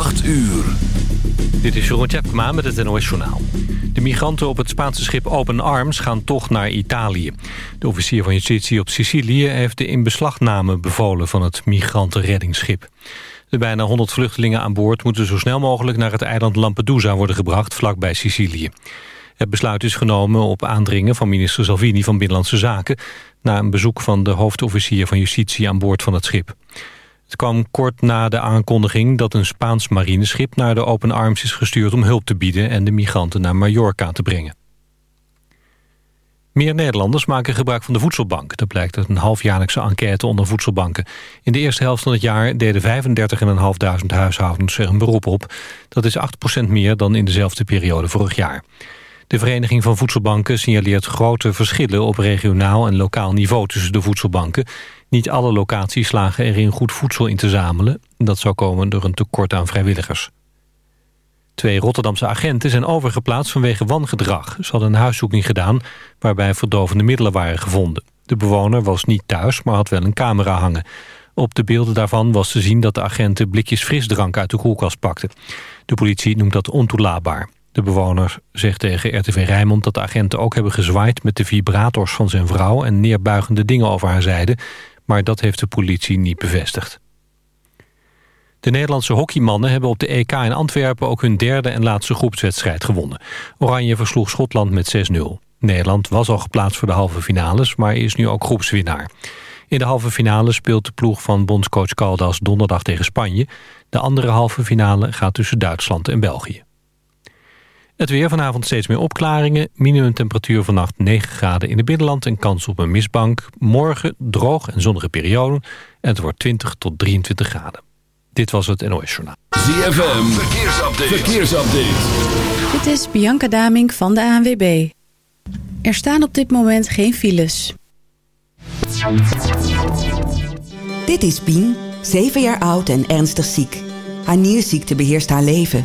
8 uur. Dit is Jeroen Tjepkema met het NOS Journaal. De migranten op het Spaanse schip Open Arms gaan toch naar Italië. De officier van justitie op Sicilië heeft de inbeslagname bevolen van het migrantenreddingsschip. De bijna 100 vluchtelingen aan boord moeten zo snel mogelijk naar het eiland Lampedusa worden gebracht vlakbij Sicilië. Het besluit is genomen op aandringen van minister Salvini van Binnenlandse Zaken... na een bezoek van de hoofdofficier van justitie aan boord van het schip. Het kwam kort na de aankondiging dat een Spaans marineschip naar de Open Arms is gestuurd om hulp te bieden en de migranten naar Mallorca te brengen. Meer Nederlanders maken gebruik van de voedselbank. Dat blijkt uit een halfjaarlijkse enquête onder voedselbanken. In de eerste helft van het jaar deden 35.500 huishoudens er een beroep op. Dat is 8% meer dan in dezelfde periode vorig jaar. De Vereniging van Voedselbanken signaleert grote verschillen op regionaal en lokaal niveau tussen de voedselbanken. Niet alle locaties slagen erin goed voedsel in te zamelen. Dat zou komen door een tekort aan vrijwilligers. Twee Rotterdamse agenten zijn overgeplaatst vanwege wangedrag. Ze hadden een huiszoeking gedaan waarbij verdovende middelen waren gevonden. De bewoner was niet thuis, maar had wel een camera hangen. Op de beelden daarvan was te zien dat de agenten blikjes frisdrank uit de koelkast pakten. De politie noemt dat ontoelaatbaar. De bewoner zegt tegen RTV Rijnmond dat de agenten ook hebben gezwaaid met de vibrators van zijn vrouw en neerbuigende dingen over haar zeiden, maar dat heeft de politie niet bevestigd. De Nederlandse hockeymannen hebben op de EK in Antwerpen ook hun derde en laatste groepswedstrijd gewonnen. Oranje versloeg Schotland met 6-0. Nederland was al geplaatst voor de halve finales, maar is nu ook groepswinnaar. In de halve finale speelt de ploeg van bondscoach Caldas donderdag tegen Spanje. De andere halve finale gaat tussen Duitsland en België. Het weer vanavond steeds meer opklaringen. Minimumtemperatuur vannacht 9 graden in het binnenland en kans op een mistbank. Morgen droog en zonnige periode. En het wordt 20 tot 23 graden. Dit was het NOS Journaal. ZFM, verkeersupdate. verkeersupdate. Dit is Bianca Damink van de ANWB. Er staan op dit moment geen files. Dit is Pien, 7 jaar oud en ernstig ziek. Haar nierziekte beheerst haar leven.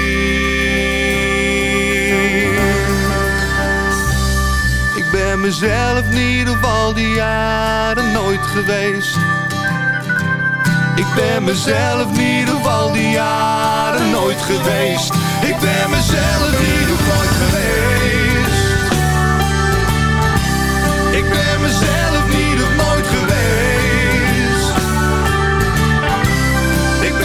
Mezelf in ieder geval die jaren nooit geweest. Ik ben mezelf in ieder geval nooit geweest. Ik ben mezelf niet of nooit geweest. Ik ben mezelf niet of nooit geweest. Al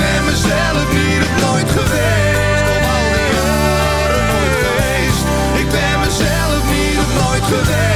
al die jaren. Ik ben mezelf niet of nooit geweest. Al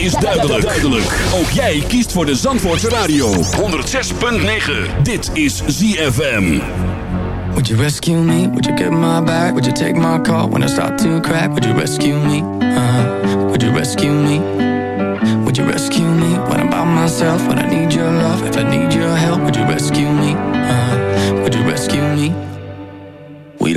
is duidelijk. duidelijk. Ook jij kiest voor de Zandvoortse Radio. 106.9. Dit is ZFM. Would you rescue me? Would you get my back? Would you take my call when I start to crack? Would you rescue me? Uh, would you rescue me? Would you rescue me when I'm by myself? When I need your love, if I need your help, would you rescue me?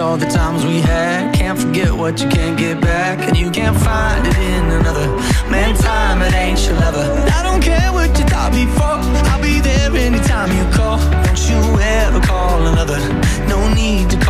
all the times we had. Can't forget what you can't get back, and you can't find it in another. Man, time it ain't your lover. I don't care what you thought before. I'll be there anytime you call. Don't you ever call another. Need to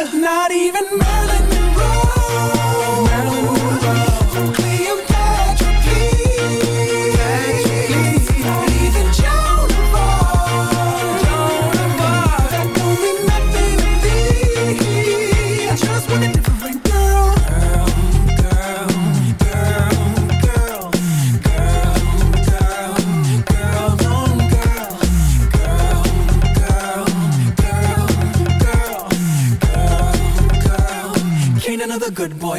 Not even Marilyn Monroe,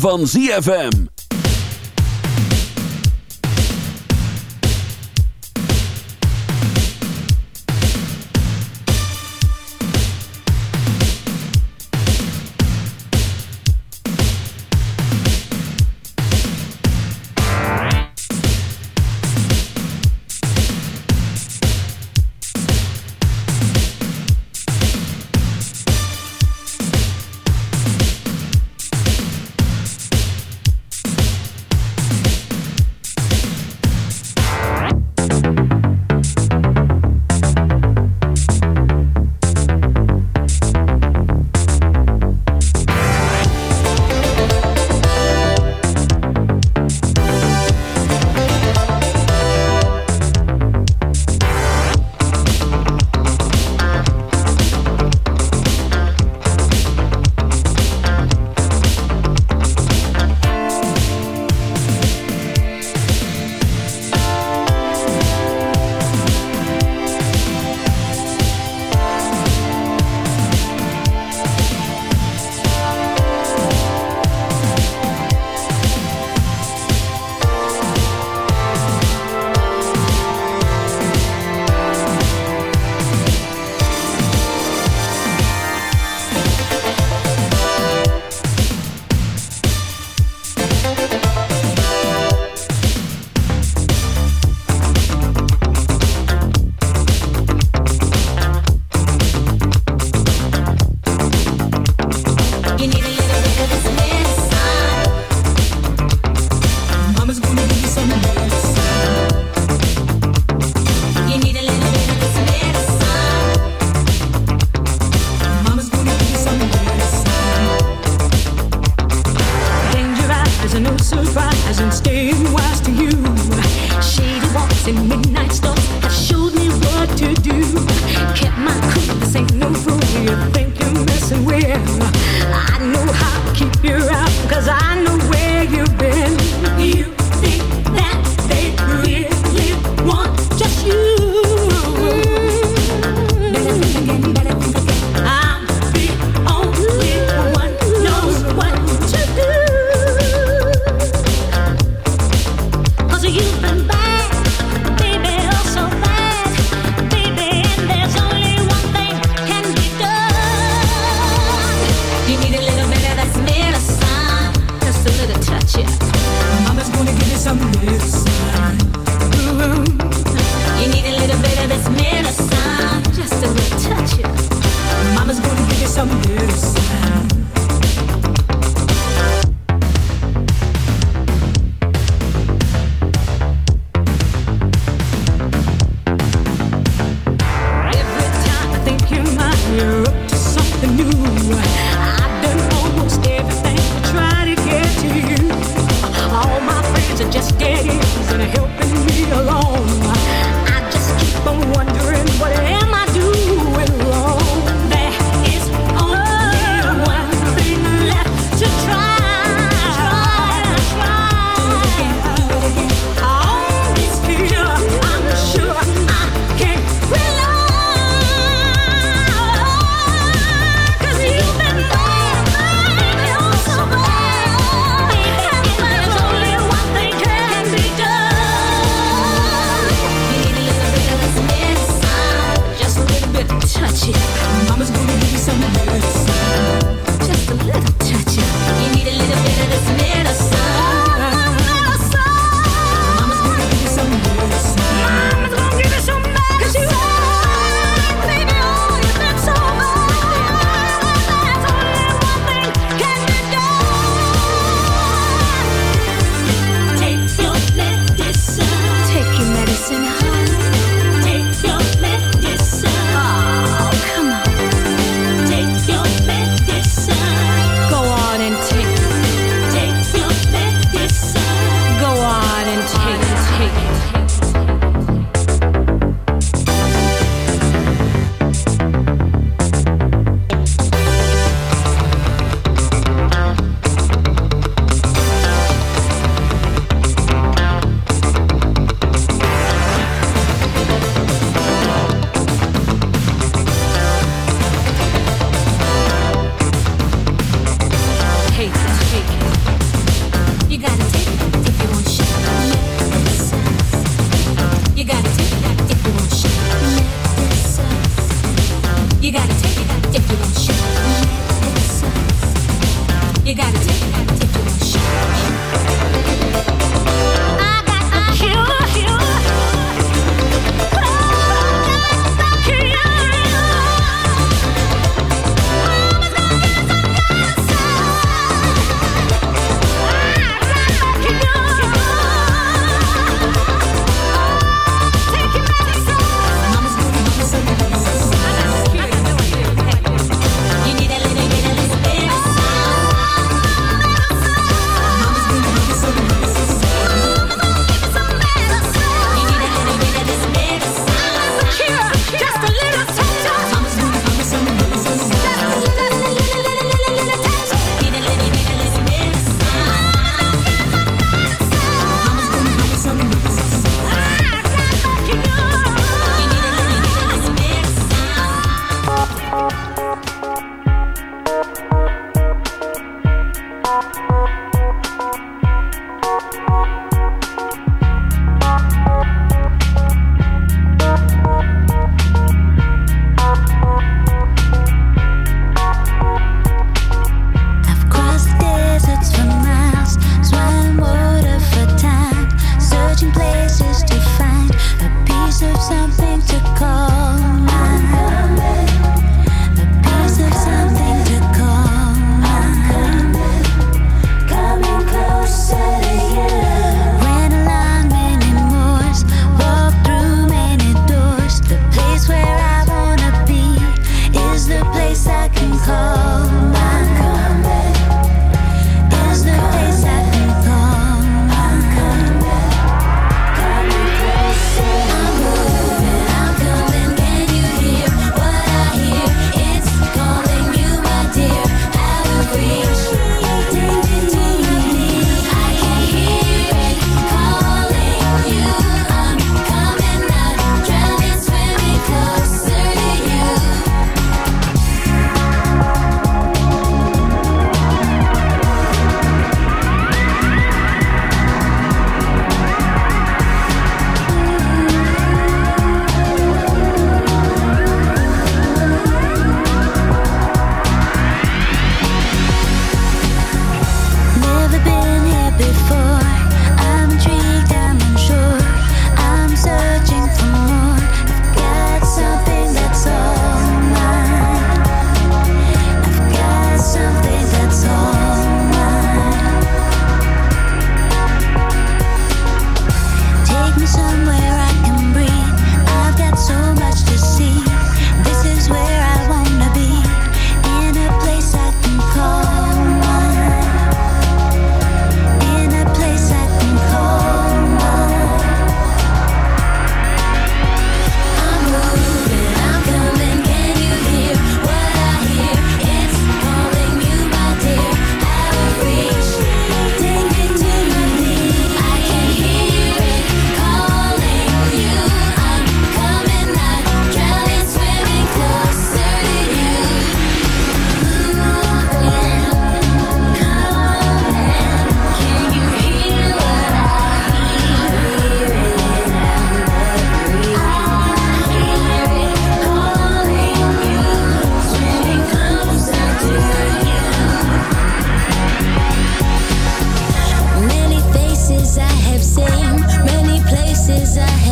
Van ZFM.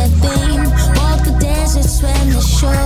Walk the desert, swim the shore.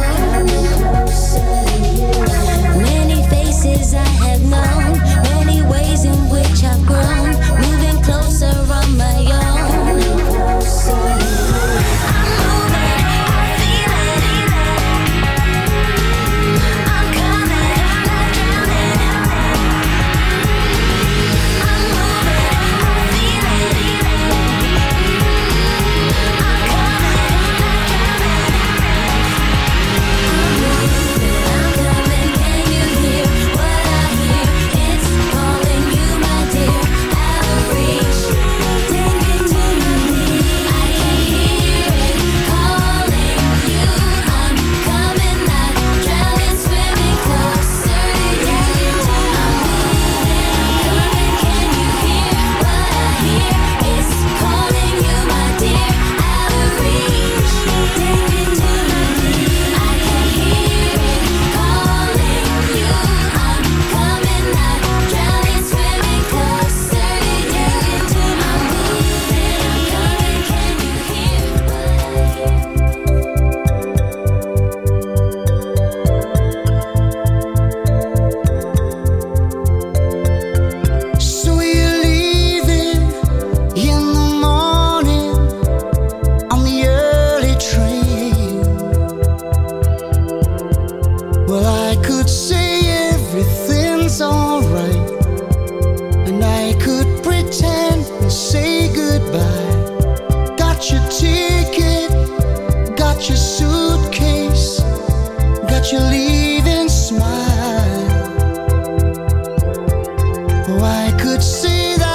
I could see that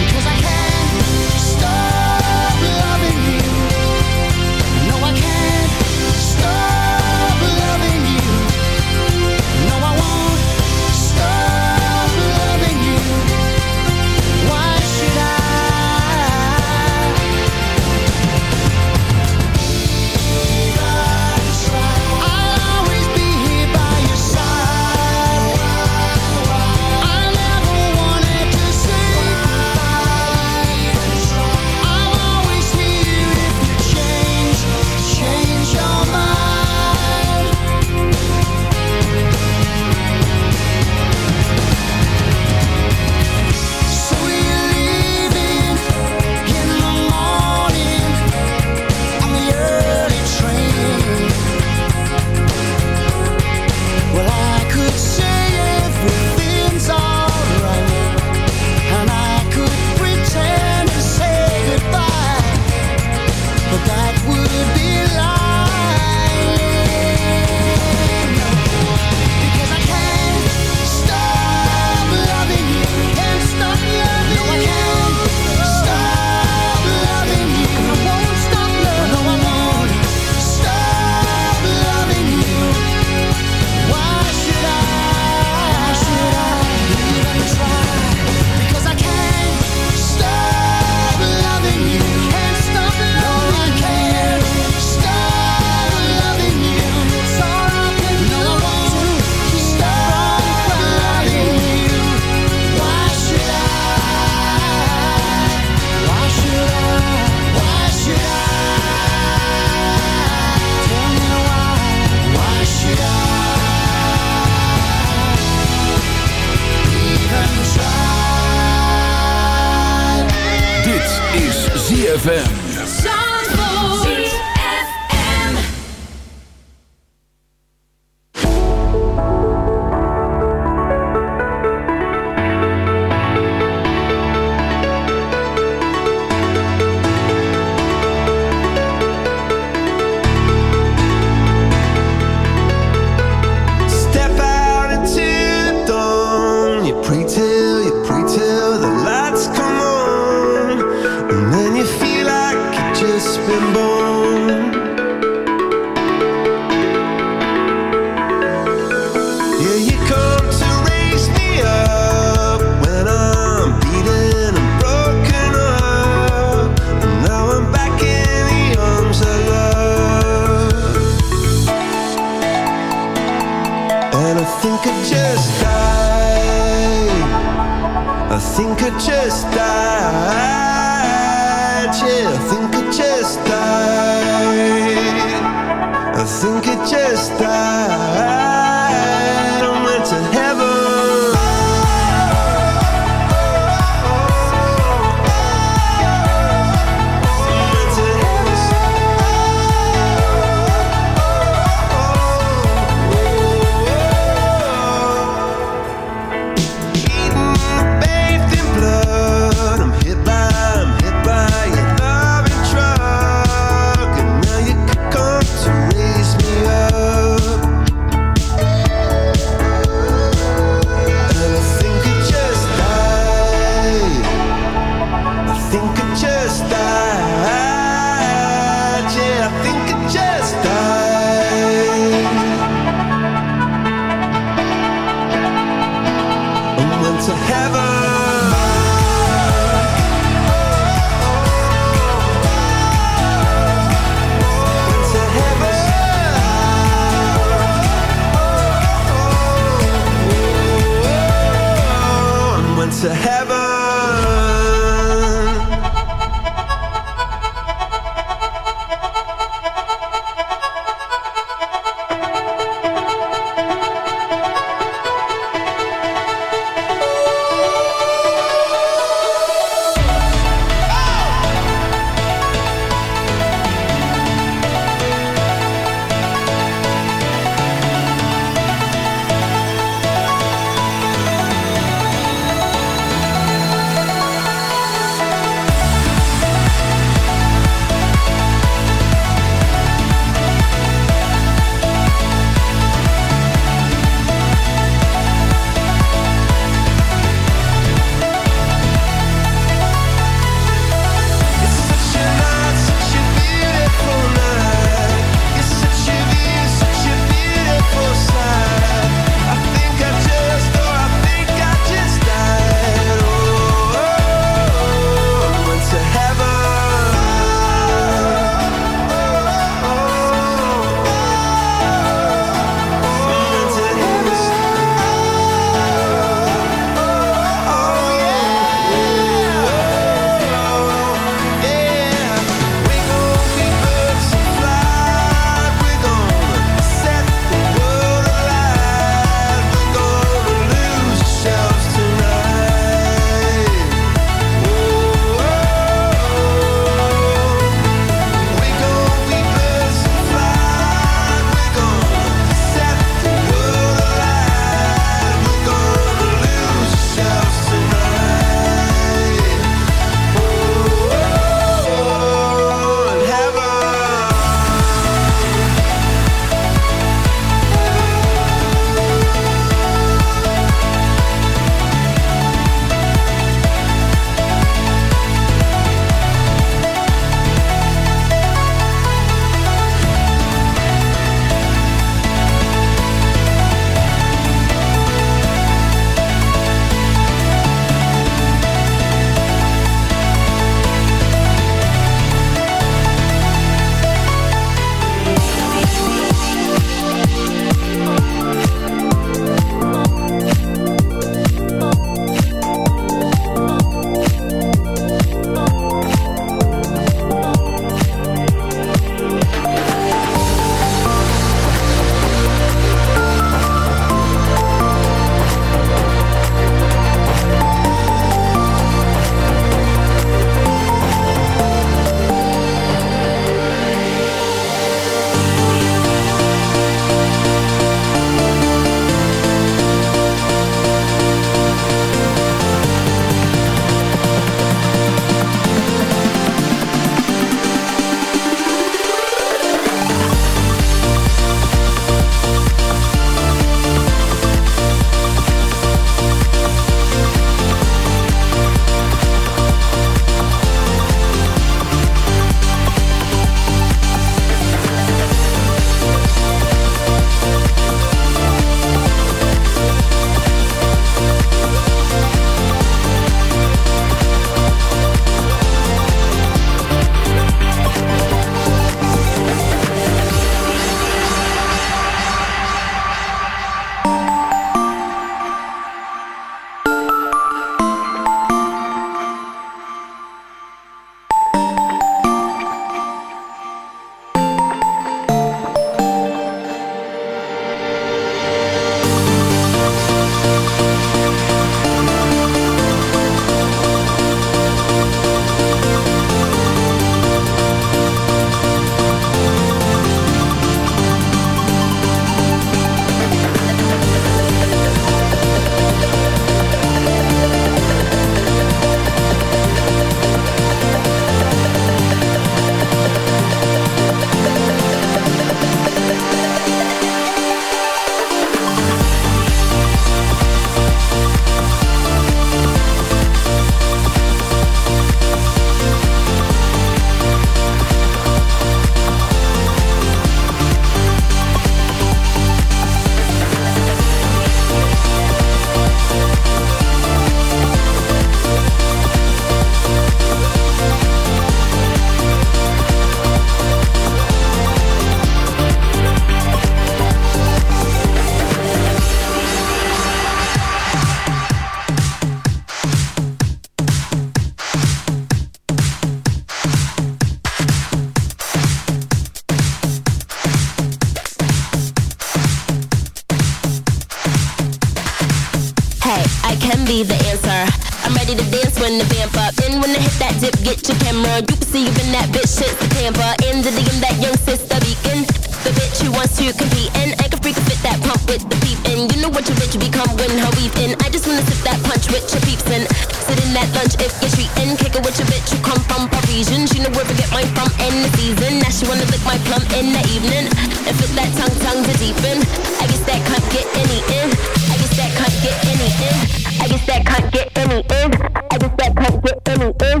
any in. I guess that can't get any in. I guess that can't get any in. I guess that can't get any in.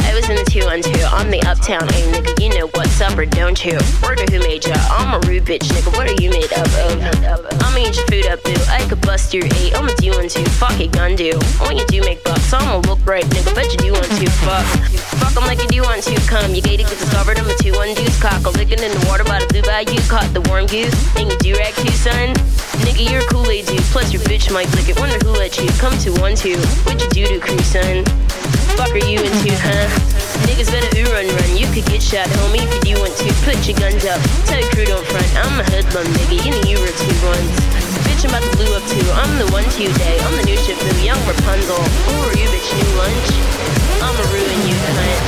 I was in the two on two. I'm the uptown nigga. You know what's up or don't you? Word of who made ya? I'm a rude bitch nigga. What are you made up of? I'ma eat your food up, boo. Your eight. I'm a do one two. Fuck it, gun do. When you do make bucks, I'ma look right, nigga. Bet you do one two. Fuck. Fuck 'em like you do one two. Come, you gated, get discovered. I'm a two one deuce. Cock a licking in the water by the blue bayou. Caught the warm goose. And you do rag too, son. Nigga, you're a Kool-Aid dude. Plus your bitch might lick it. Wonder who let you come to one two. What you do to crew, son? Fuck are you into, huh? Niggas better ooh run run. You could get shot, homie, if you do want to. Put your guns up. Tell your crew don't front. I'm a hoodlum, nigga. You know you were two ones. Bitch, I'm about to blue up too. I'm the one to you day. I'm the new the young Rapunzel. Who are you, bitch? New lunch? I'ma ruin you, cunt.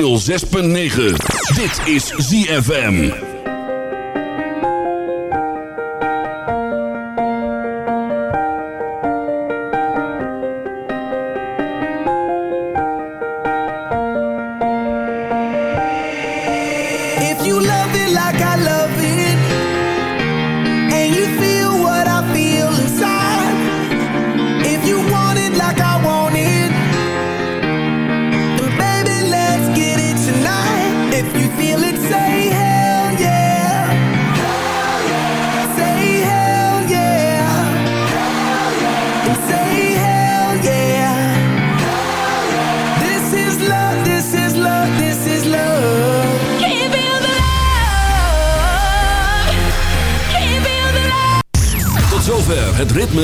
106.9. Dit is ZFM.